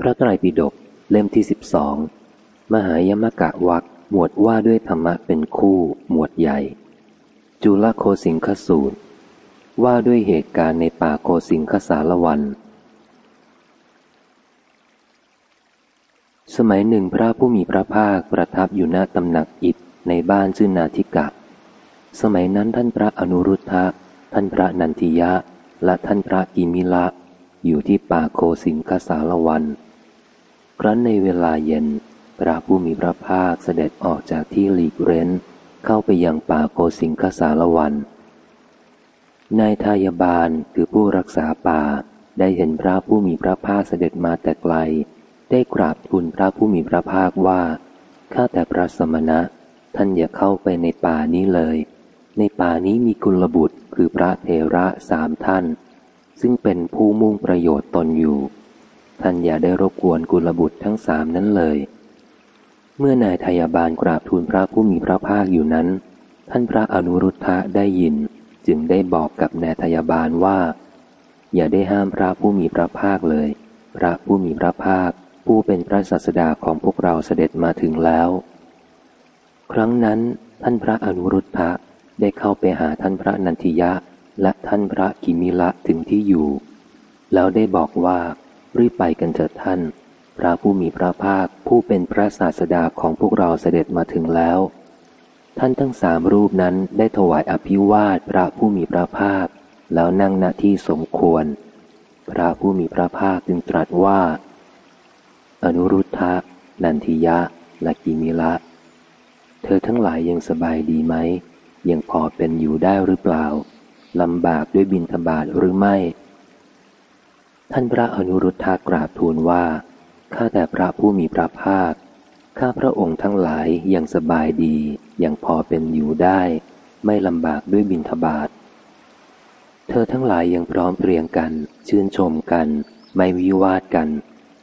พระไตรปิฎกเล่มที่สิบสองมหายมกะวักหมวดว่าด้วยธรรมะเป็นคู่หมวดใหญ่ จุลโคสิงคสูตร ว่าด้วยเหตุการณ์ในป่าโคสิงคสารวัน สมัยหนึ่งพระผู้มีพระภาคประทับอยู่หน้าตำหนักอิฐในบ้านชื่อนาทิกะ สมัยนั้นท่านพระอนุรุทธะ ท่านพระนันทิยะ และท่านพระอิมิละ อยู่ที่ป่าโคสิงคสารวัน ครั้นในเวลาเย็น พระผู้มีพระภาคเสด็จออกจากที่หลีกเร้น เข้าไปยังป่าโกสิงคสารวันนายทายบาลคือผู้รักษาป่าได้เห็นพระผู้มีพระภาคเสด็จมาแต่ไกล ได้กราบทูลพระผู้มีพระภาคว่าข้าแต่พระสมณะ ท่านอย่าเข้าไปในป่านี้เลย ในป่านี้มีกุลบุตรคือพระเทระสามท่าน ซึ่งเป็นผู้มุ่งประโยชน์ตนอยู่ ท่านอย่าได้รบกวนกุลบุตรทั้งสามนั้นเลย เมื่อนายทยาบาลกราบทูลพระผู้มีพระภาคอยู่นั้น ท่านพระอนุรุทธะได้ยิน จึงได้บอกกับนายทยาบาลว่า อย่าได้ห้ามพระผู้มีพระภาคเลย พระผู้มีพระภาค ผู้เป็นพระศาสดาของพวกเราเสด็จมาถึงแล้ว ครั้งนั้นท่านพระอนุรุทธะได้เข้าไปหาท่านพระนันทิยะและท่านพระกิมิละถึงที่อยู่ แล้วได้บอกว่า รีบไปกันเถิดท่าน พระผู้มีพระภาคผู้เป็นพระศาสดาของพวกเราเสด็จมาถึงแล้ว ท่านทั้งสามรูปนั้นได้ถวายอภิวาทพระผู้มีพระภาค แล้วนั่งณที่สมควร พระผู้มีพระภาคจึงตรัสว่า อนุรุทธะนันทิยะและกิมิละ เธอทั้งหลายยังสบายดีไหม ยังพอเป็นอยู่ได้หรือเปล่าลำบากด้วยบินทบาทหรือไม่ ท่านพระอนุรุทธากราบทูลว่า ข้าแต่พระผู้มีพระภาค ข้าพระองค์ทั้งหลายยังสบายดียังพอเป็นอยู่ได้ ไม่ลำบากด้วยบินทบาท เธอทั้งหลายยังพร้อมเพรียงกัน ชื่นชมกัน ไม่วิวาทกัน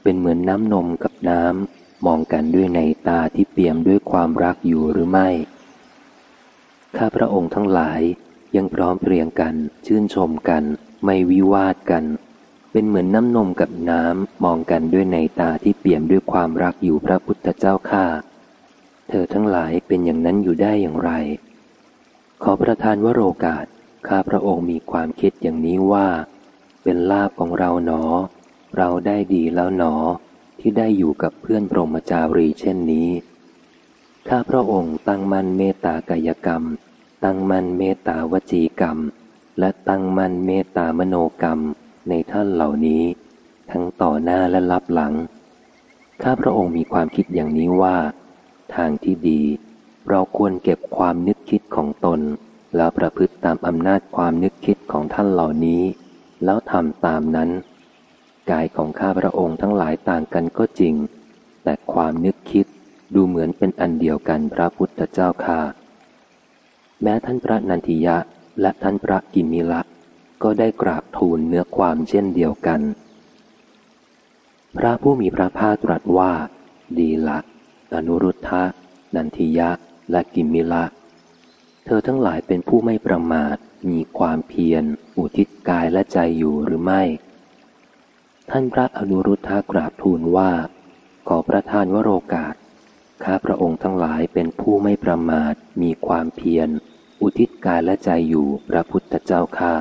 เป็นเหมือนน้ำนมกับน้ำ มองกันด้วยในตาที่เปี่ยมด้วยความรักอยู่หรือไม่ ข้าพระองค์ทั้งหลายยังพร้อมเพรียงกัน ชื่นชมกัน ไม่วิวาทกัน เป็นเหมือนน้ำนมกับน้ำมองกันด้วยในตาที่เปี่ยมด้วยความรักอยู่พระพุทธเจ้าข้าเธอทั้งหลายเป็นอย่างนั้นอยู่ได้อย่างไร ขอประทานวโรกาสข้าพระองค์มีความคิดอย่างนี้ว่า เป็นลาภของเราหนอ เราได้ดีแล้วหนอ ที่ได้อยู่กับเพื่อนพรหมจารีเช่นนี้ ข้าพระองค์ตั้งมั่นเมตตากายกรรม ตั้งมั่นเมตตาวจีกรรม และตั้งมั่นเมตตามโนกรรม ในท่านเหล่านี้ ทั้งต่อหน้าและรับหลัง ข้าพระองค์มีความคิดอย่างนี้ว่า ทางที่ดี เราควรเก็บความนึกคิดของตน แล้วประพฤติตามอำนาจความนึกคิดของท่านเหล่านี้ แล้วทำตามนั้น กายของข้าพระองค์ทั้งหลายต่างกันก็จริง แต่ความนึกคิดดูเหมือนเป็นอันเดียวกันพระพุทธเจ้าค่ะ แม้ท่านพระนันทิยะและท่านพระกิมิละ ก็ได้กราบทูลเนื้อความเช่นเดียวกัน พระผู้มีพระภาคตรัสว่า ดีละอนุรุทธะ นันทิยะ และกิมมิละ เธอทั้งหลายเป็นผู้ไม่ประมาท มีความเพียร อุทิศกายและใจอยู่หรือไม่ ท่านพระอนุรุทธะกราบทูลว่า ขอประทานวโรกาส ข้าพระองค์ทั้งหลายเป็นผู้ไม่ประมาท มีความเพียร อุทิศกายและใจอยู่พระพุทธเจ้าค่า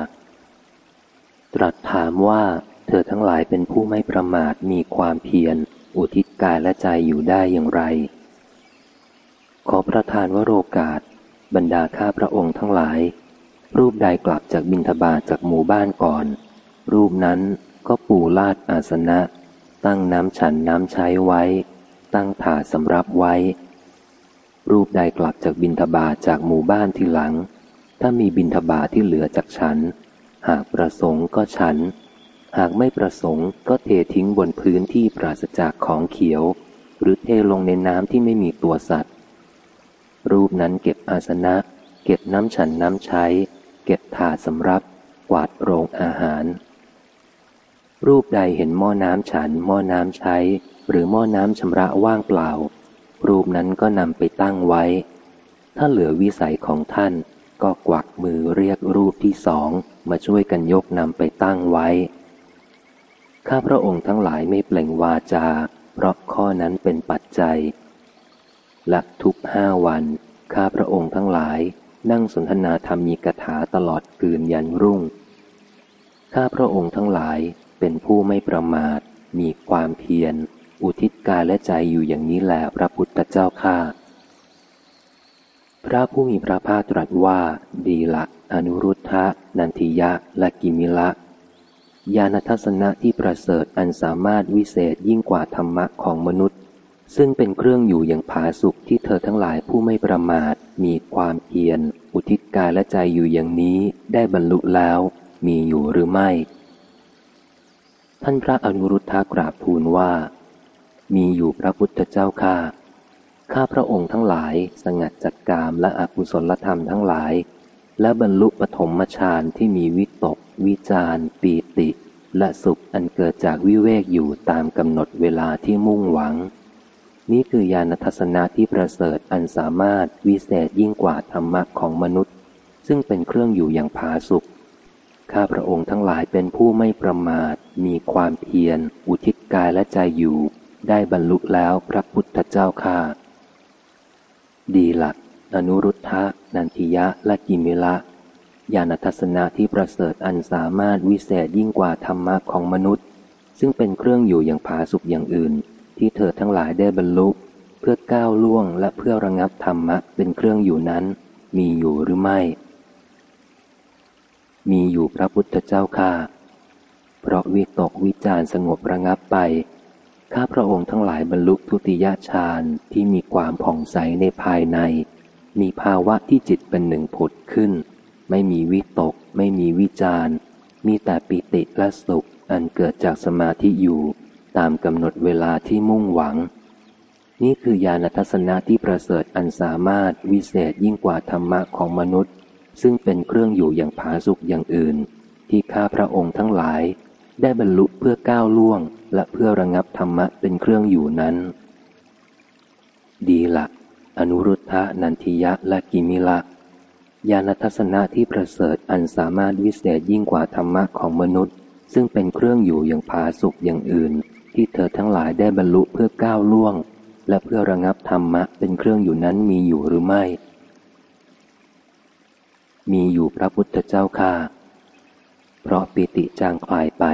ตรัสถามว่าเธอทั้งหลายเป็นผู้ไม่ประมาทมีความเพียร อุทิศกายและใจอยู่ได้อย่างไร ขอประทานวโรกาส บรรดาข้าพระองค์ทั้งหลาย รูปใดกลับจากบินทบาทจากหมู่บ้านก่อน รูปนั้นก็ปูลาดอาสนะ ตั้งน้ำฉันน้ำใช้ไว้ ตั้งถาสำรับไว้ รูปใดกลับจากบินทบาทจากหมู่บ้านที่หลัง ถ้ามีบินทบาทที่เหลือจากฉัน หากประสงค์ก็ฉัน หากไม่ประสงค์ก็เททิ้งบนพื้นที่ปราศจากของเขียว หรือเทลงในน้ำที่ไม่มีตัวสัตว์ รูปนั้นเก็บอาสนะ เก็บน้ำฉันน้ำใช้ เก็บถาสำรับ กวาดโรงอาหาร รูปใดเห็นหม้อน้ำฉัน หม้อน้ำใช้ หรือหม้อน้ำชำระว่างเปล่า รูปนั้นก็นำไปตั้งไว้ ถ้าเหลือวิสัยของท่าน ก็กวักมือเรียกรูปที่สองมาช่วยกันยกนำไปตั้งไว้ ข้าพระองค์ทั้งหลายไม่เปล่งวาจา เพราะข้อนั้นเป็นปัจจัย และทุกห้าวัน ข้าพระองค์ทั้งหลายนั่งสนทนาธรรมีกถาตลอดคืนยันรุ่ง ข้าพระองค์ทั้งหลายเป็นผู้ไม่ประมาท มีความเพียร อุทิศกายและใจอยู่อย่างนี้แหละพระพุทธเจ้าข้า พระผู้มีพระภาคตรัสว่า ดีละ อนุรุทธะ นันทิยะ และกิมิละ ญาณทัศนะที่ประเสริฐอันสามารถวิเศษยิ่งกว่าธรรมะของมนุษย์ ซึ่งเป็นเครื่องอยู่อย่างผาสุขที่เธอทั้งหลายผู้ไม่ประมาท มีความเพียร อุทิศกายและใจอยู่อย่างนี้ได้บรรลุแล้ว มีอยู่หรือไม่ ท่านพระอนุรุทธะกราบทูลว่า มีอยู่พระพุทธเจ้าข้า ข้าพระองค์ทั้งหลายสงัดจากกามและอกุศลธรรมทั้งหลาย และบรรลุปฐมฌานที่มีวิตก วิจารปีติ และสุขอันเกิดจากวิเวกอยู่ตามกำหนดเวลาที่มุ่งหวัง นี่คือญาณทัศนะที่ประเสริฐอันสามารถวิเศษยิ่งกว่าธรรมะของมนุษย์ ซึ่งเป็นเครื่องอยู่อย่างผาสุขข้าพระองค์ทั้งหลายเป็นผู้ไม่ประมาท มีความเพียร อุทิศกายและใจอยู่ ได้บรรลุแล้วพระพุทธเจ้าข้า ดีละอนุรุทธะ นันทิยะ และกิมิละญาณทัศนะที่ประเสริฐอันสามารถวิเศษยิ่งกว่าธรรมะของมนุษย์ ซึ่งเป็นเครื่องอยู่อย่างผาสุกอย่างอื่น ที่เธอทั้งหลายได้บรรลุเพื่อก้าวล่วงและเพื่อระงับธรรมะเป็นเครื่องอยู่นั้น มีอยู่หรือไม่ มีอยู่พระพุทธเจ้าข้าเพราะวิตกวิจารสงบระงับไป ข้าพระองค์ทั้งหลายบรรลุทุติยฌานที่มีความผ่องใสในภายใน มีภาวะที่จิตเป็นหนึ่งผุดขึ้น ไม่มีวิตก ไม่มีวิจารมีแต่ปิติและสุขอันเกิดจากสมาธิอยู่ ตามกำหนดเวลาที่มุ่งหวัง นี่คือญาณทัศนะที่ประเสริฐอันสามารถวิเศษยิ่งกว่าธรรมะของมนุษย์ ซึ่งเป็นเครื่องอยู่อย่างผาสุกอย่างอื่น ที่ข้าพระองค์ทั้งหลาย ได้บรรลุเพื่อก้าวล่วง และเพื่อระงับธรรมะเป็นเครื่องอยู่นั้น ดีละอนุรุทธะนันทิยะและกิมิละญาณทัศนะที่ประเสริฐอันสามารถวิเศษยิ่งกว่าธรรมะของมนุษย์ ซึ่งเป็นเครื่องอยู่อย่างผาสุกอย่างอื่น ที่เธอทั้งหลายได้บรรลุเพื่อก้าวล่วง และเพื่อระงับธรรมะเป็นเครื่องอยู่นั้นมีอยู่หรือไม่ มีอยู่พระพุทธเจ้าข้าเพราะปิติจางคลายไป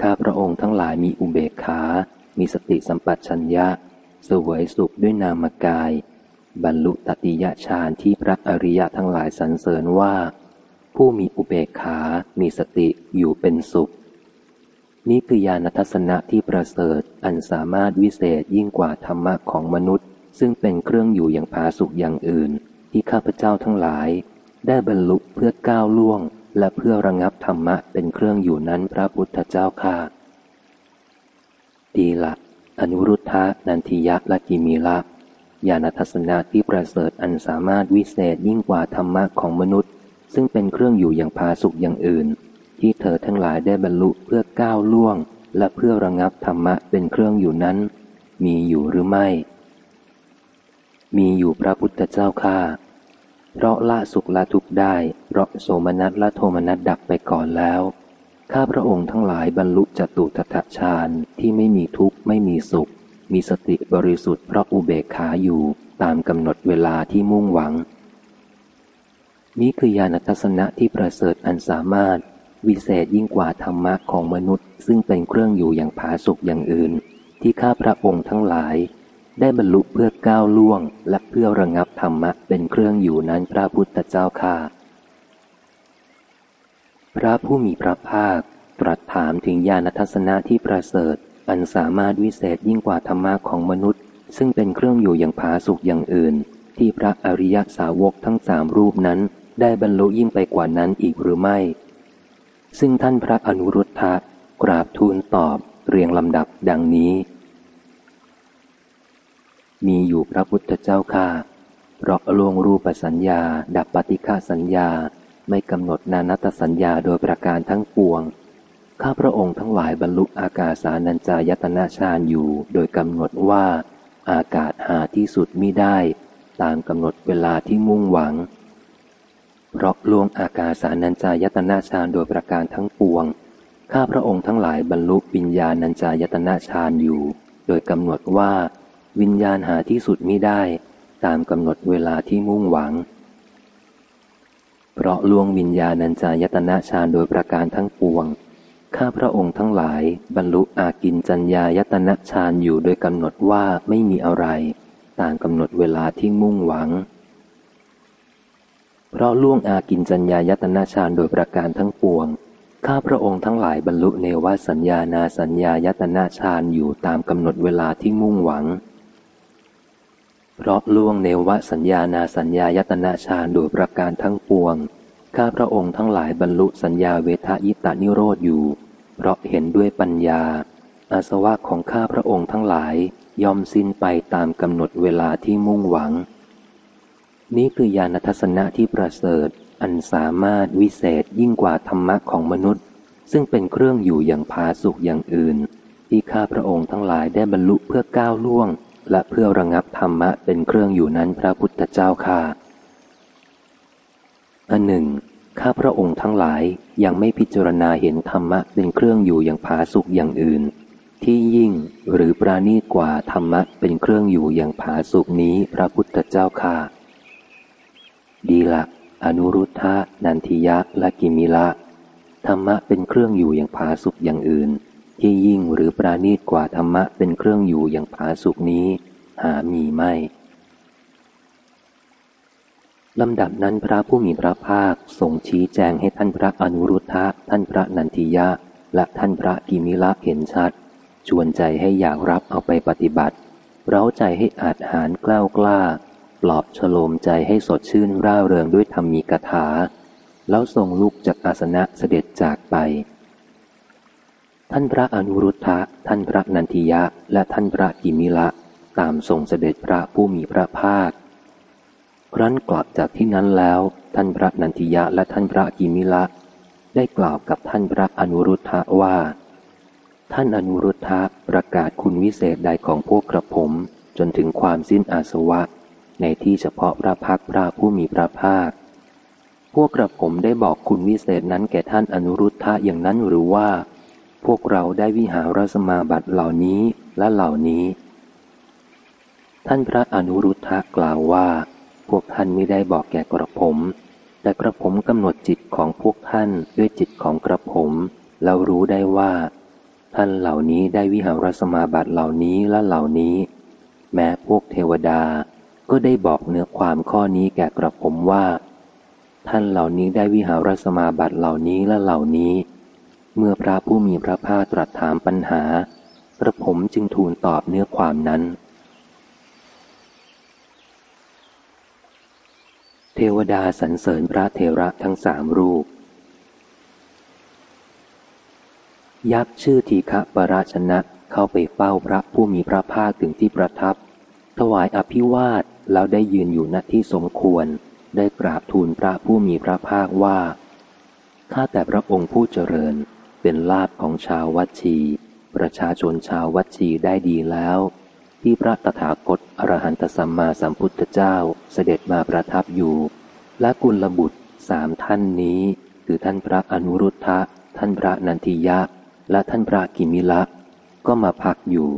ข้าพระองค์ทั้งหลายมีอุเบกขา มีสติสัมปชัญญะ สวยสุขด้วยนามกาย บรรลุตติยฌานที่พระอริยะทั้งหลายสรรเสริญว่า ผู้มีอุเบกขา มีสติอยู่เป็นสุข นี่คือญาณทัศนะที่ประเสริฐอันสามารถวิเศษยิ่งกว่าธรรมะของมนุษย์ ซึ่งเป็นเครื่องอยู่อย่างผาสุกอย่างอื่น ที่ข้าพเจ้าทั้งหลาย ได้บรรลุเพื่อก้าวล่วง และเพื่อระงับธรรมะเป็นเครื่องอยู่นั้นพระพุทธเจ้าข้าดีละ อนุรุทธะนันทิยะและกิมีละญาณทัศนะที่ประเสริฐอันสามารถวิเศษยิ่งกว่าธรรมะของมนุษย์ ซึ่งเป็นเครื่องอยู่อย่างพาสุขอย่างอื่น ที่เธอทั้งหลายได้บรรลุเพื่อก้าวล่วง และเพื่อระงับธรรมะเป็นเครื่องอยู่นั้น มีอยู่หรือไม่ มีอยู่พระพุทธเจ้าข้า เพราะละสุขละทุกข์ได้ เพราะโสมนัสละโทมนัสดับไปก่อนแล้ว ข้าพระองค์ทั้งหลายบรรลุจตุทัตฌานที่ไม่มีทุกข์ไม่มีสุข มีสติบริสุทธิ์เพราะอุเบกขาอยู่ตามกำหนดเวลาที่มุ่งหวัง นี้คือญาณทัศนะที่ประเสริฐอันสามารถ วิเศษยิ่งกว่าธรรมะของมนุษย์ ซึ่งเป็นเครื่องอยู่อย่างผาสุกอย่างอื่น ที่ข้าพระองค์ทั้งหลาย ได้บรรลุเพื่อก้าวล่วง และเพื่อระงับธรรมะเป็นเครื่องอยู่นั้นพระพุทธเจ้าข้าพระผู้มีพระภาค ตรัสถามถึงญาณทัศนะที่ประเสริฐ อันสามารถวิเศษยิ่งกว่าธรรมะของมนุษย์ ซึ่งเป็นเครื่องอยู่อย่างผาสุกอย่างอื่น ที่พระอริยสาวกทั้งสามรูปนั้น ได้บรรลุยิ่งไปกว่านั้นอีกหรือไม่ ซึ่งท่านพระอนุรุทธะกราบทูลตอบเรียงลำดับดังนี้ มีอยู่พระพุทธเจ้าข้าเพราะลวงรูปสัญญา ดับปฏิฆาสัญญา ไม่กำหนดนานัตสัญญาโดยประการทั้งปวง ข้าพระองค์ทั้งหลายบรรลุอากาสานัญจายตนะฌานอยู่ โดยกำหนดว่าอากาศหาที่สุดมิได้ ตามกำหนดเวลาที่มุ่งหวัง เพราะลวงอากาสานัญจายตนะฌานโดยประการทั้งปวง ข้าพระองค์ทั้งหลายบรรลุวิญญาณัญจายตนะฌานอยู่ โดยกำหนดว่า วิญญาณหาที่สุดมิได้ตามกำหนดเวลาที่มุ่งหวัง เพราะล่วงวิญญาณัญจายตนะฌานโดยประการทั้งปวง ข้าพระองค์ทั้งหลายบรรลุอากินจัญญายตนะฌานอยู่โดยกำหนดว่าไม่มีอะไร ตามกำหนดเวลาที่มุ่งหวัง เพราะล่วงอากินจัญญายตนะฌานโดยประการทั้งปวง ข้าพระองค์ทั้งหลายบรรลุเนวสัญญานาสัญญายตนาฌานอยู่ตามกำหนดเวลาที่มุ่งหวัง เพราะล่วงเนวสัญญานาสัญญายตนาฌานโดยประการทั้งปวง ข้าพระองค์ทั้งหลายบรรลุสัญญาเวทายตานิโรธอยู่ เพราะเห็นด้วยปัญญา อาสวะของข้าพระองค์ทั้งหลายยอมสิ้นไปตามกำหนดเวลาที่มุ่งหวัง นี้คือญาณทัศนะที่ประเสริฐ อันสามารถวิเศษยิ่งกว่าธรรมะของมนุษย์ ซึ่งเป็นเครื่องอยู่อย่างพาสุขอย่างอื่น ที่ข้าพระองค์ทั้งหลายได้บรรลุเพื่อก้าวล่วง และเพื่อระงับธรรมะเป็นเครื่องอยู่นั้นพระพุทธเจ้าค่าอันหนึ่ง ข้าพระองค์ทั้งหลายยังไม่พิจารณาเห็นธรรมะเป็นเครื่องอยู่อย่างพาสุขอย่างอื่น ที่ยิ่งหรือปราณีตกว่าธรรมะเป็นเครื่องอยู่อย่างผาสุกนี้พระพุทธเจ้าค่าดีละอนุรุทธะนันทิยะและกิมิละธรรมะเป็นเครื่องอยู่อย่างผาสุกอย่างอื่น ที่ยิ่งหรือปราณีตกว่าธรรมะเป็นเครื่องอยู่อย่างผาสุกนี้ หามีไม่ลำดับนั้นพระผู้มีพระภาคทรงชี้แจงให้ท่านพระอนุรุทธะ ท่านพระนันทิยะ และท่านพระกิมิละเห็นชัด ชวนใจให้อยากรับเอาไปปฏิบัติ เร้าใจให้อาจหารกล้ากล้า ปลอบฉโลมใจให้สดชื่นร่าเริงด้วยธรรมีกถา แล้วทรงลุกจากอาสนะเสด็จจากไป ท่านพระอนุรุทธะ ท่านพระนันทิยะ และท่านพระกิมิละ ตามทรงเสด็จพระผู้มีพระภาค ครั้นกลับจากที่นั้นแล้ว ท่านพระนันทิยะและท่านพระกิมิละ ได้กล่าวกับท่านพระอนุรุทธะว่า ท่านอนุรุทธะประกาศคุณวิเศษใดของพวกกระผม จนถึงความสิ้นอาสวะ ในที่เฉพาะพระพักพระผู้มีพระภาค พวกกระผมได้บอกคุณวิเศษนั้นแก่ท่านอนุรุทธะอย่างนั้นหรือว่า พวกเราได้วิหารสมาบัติเหล่านี้และเหล่านี้ ท่านพระอนุรุทธะกล่าวว่า พวกท่านไม่ได้บอกแก่กระผม แต่กระผมกำหนดจิตของพวกท่านด้วยจิตของกระผมแล้วรู้ได้ว่า ท่านเหล่านี้ได้วิหารสมาบัติเหล่านี้และเหล่านี้ แม้พวกเทวดาก็ได้บอกเนื้อความข้อนี้แก่กระผมว่า ท่านเหล่านี้ได้วิหารสมาบัติเหล่านี้และเหล่านี้ เมื่อพระผู้มีพระภาคตรัสถามปัญหา กระผมจึงทูลตอบเนื้อความนั้น เทวดาสรรเสริญพระเทระทั้งสามรูป ยักษ์ชื่อทีฆะปราชนะเข้าไปเฝ้าพระผู้มีพระภาคถึงที่ประทับ ถวายอภิวาทแล้วได้ยืนอยู่ณที่สมควร ได้กราบทูลพระผู้มีพระภาคว่าข้าแต่พระองค์ผู้เจริญ เป็นลาภของชาววัชี ประชาชนชาววัชีได้ดีแล้ว ที่พระตถาคตอรหันตสัมมาสัมพุทธเจ้าเสด็จมาประทับอยู่ และกุลบุตรสามท่านนี้ คือท่านพระอนุรุทธะ ท่านพระนันทิยะ และท่านพระกิมิละก็มาพักอยู่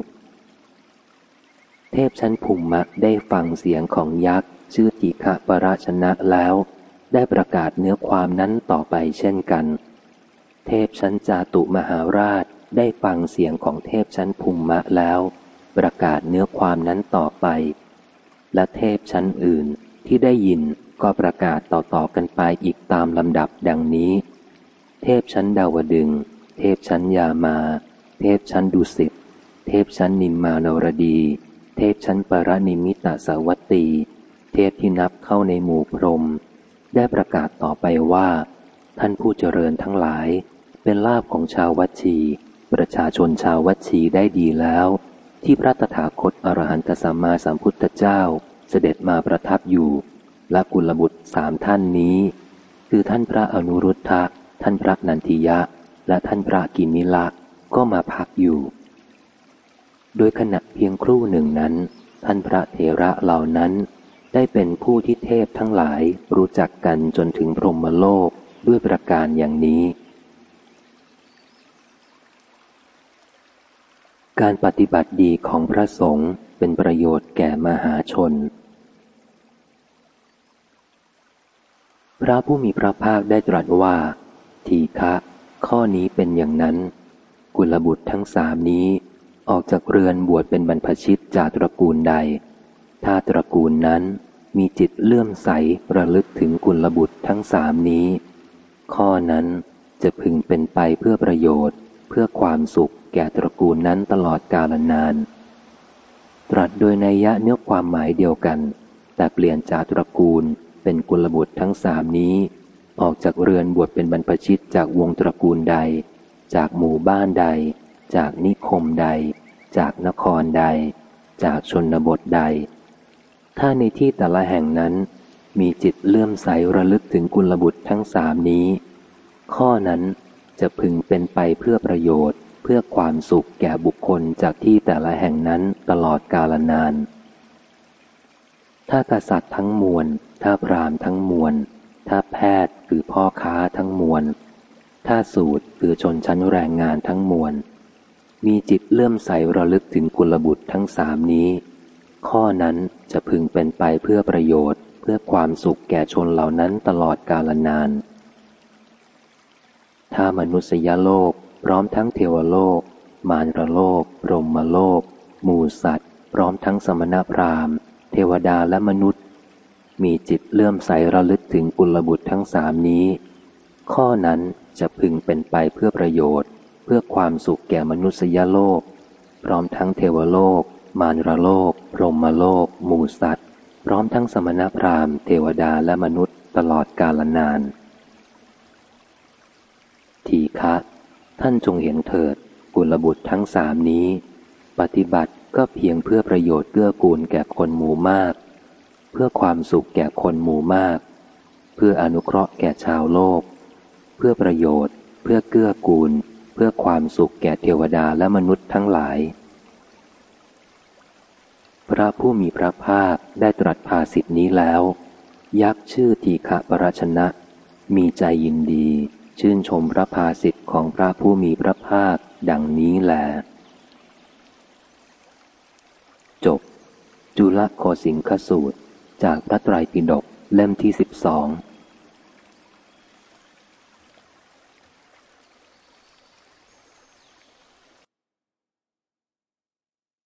เทพชั้นภูมิมะได้ฟังเสียงของยักษ์ ชื่อติฆะปราชนะแล้ว ได้ประกาศเนื้อความนั้นต่อไปเช่นกัน เทพชั้นจาตุมหาราชได้ฟังเสียงของเทพชั้นภูมิมะแล้ว ประกาศเนื้อความนั้นต่อไป และเทพชั้นอื่นที่ได้ยินก็ประกาศต่อๆกันไปอีกตามลำดับดังนี้ เทพชั้นดาวดึง เทพชั้นยามา เทพชั้นดุสิต เทพชั้นนิมมานรดี เทพชั้นปรนิมิตาสวัตตี เทพที่นับเข้าในหมู่พรม ได้ประกาศต่อไปว่า ท่านผู้เจริญทั้งหลาย เป็นลาภของชาววัชี ประชาชนชาววัชีได้ดีแล้ว ที่พระตถาคตอรหันตสัมมาสัมพุทธเจ้าเสด็จมาประทับอยู่ และกุลบุตรสามท่านนี้ คือท่านพระอนุรุทธะท่านพระนันทิยะ และท่านพระกิมิละก็มาพักอยู่ โดยขณะเพียงครู่หนึ่งนั้น ท่านพระเถระเหล่านั้น ได้เป็นผู้ที่เทพทั้งหลายรู้จักกันจนถึงพรหมโลกด้วยประการอย่างนี้ การปฏิบัติดีของพระสงฆ์เป็นประโยชน์แก่มหาชน พระผู้มีพระภาคได้ตรัสว่า ทีฆะข้อนี้เป็นอย่างนั้น กุลบุตรทั้งสามนี้ ออกจากเรือนบวชเป็นบรรพชิตจากตระกูลใด ถ้าตระกูลนั้นมีจิตเลื่อมใสระลึกถึงกุลบุตรทั้งสามนี้ ข้อนั้นจะพึงเป็นไปเพื่อประโยชน์เพื่อความสุข แก่ตระกูลนั้นตลอดกาลนาน ตรัสโดยในยะเนื้อความหมายเดียวกัน แต่เปลี่ยนจากตระกูลเป็นกุลบุตรทั้งสามนี้ ออกจากเรือนบวชเป็นบรรพชิตจากวงตระกูลใด จากหมู่บ้านใด จากนิคมใด จากนครใด จากชนบทใด ถ้าในที่แต่ละแห่งนั้น มีจิตเลื่อมใสระลึกถึงกุลบุตรทั้งสามนี้ ข้อนั้นจะพึงเป็นไปเพื่อประโยชน์ เพื่อความสุขแก่บุคคลจากที่แต่ละแห่งนั้นตลอดกาลนาน ถ้ากษัตริย์ทั้งมวล ถ้าพรามทั้งมวล ถ้าแพทย์คือพ่อค้าทั้งมวล ถ้าสูตรคือชนชั้นแรงงานทั้งมวล มีจิตเลื่อมใสระลึกถึงกุลบุตรทั้งสามนี้ ข้อนั้นจะพึงเป็นไปเพื่อประโยชน์ เพื่อความสุขแก่ชนเหล่านั้นตลอดกาลนาน ถ้ามนุษยโลก พร้อมทั้งเทวโลก มารรโลกรหมโลก หมูสัตว์ พร้อมทั้งสมณพราหมณ์ เทวดาและมนุษย์ มีจิตเลื่อมใสระลึกถึงกุลบุตรทั้งสามนี้ ข้อนั้นจะพึงเป็นไปเพื่อประโยชน์ เพื่อความสุขแก่มนุษยโลก พร้อมทั้งเทวโลก มารรโลกรหมโลก หมูสัตว์ พร้อมทั้งสมณพราหมณ์ เทวดาและมนุษย์ตลอดกาลนาน ทีฆะ ท่านจงเห็นเถิดกุลบุตรทั้งสามนี้ ปฏิบัติก็เพียงเพื่อประโยชน์เกื้อกูลแก่คนหมู่มาก เพื่อความสุขแก่คนหมู่มาก เพื่ออนุเคราะห์แก่ชาวโลก เพื่อประโยชน์ เพื่อเกื้อกูล เพื่อความสุขแก่เทวดาและมนุษย์ทั้งหลาย พระผู้มีพระภาคได้ตรัสภาสิทธินี้แล้ว ยักษ์ชื่อทีฆะปรชนะ มีใจยินดี ชื่นชมพระภาสิทธิ์ของพระผู้มีพระภาคดังนี้แหลจบ จุลโคสิงคสูตร จากพระไตรปิฎกเล่มที่สิบสอง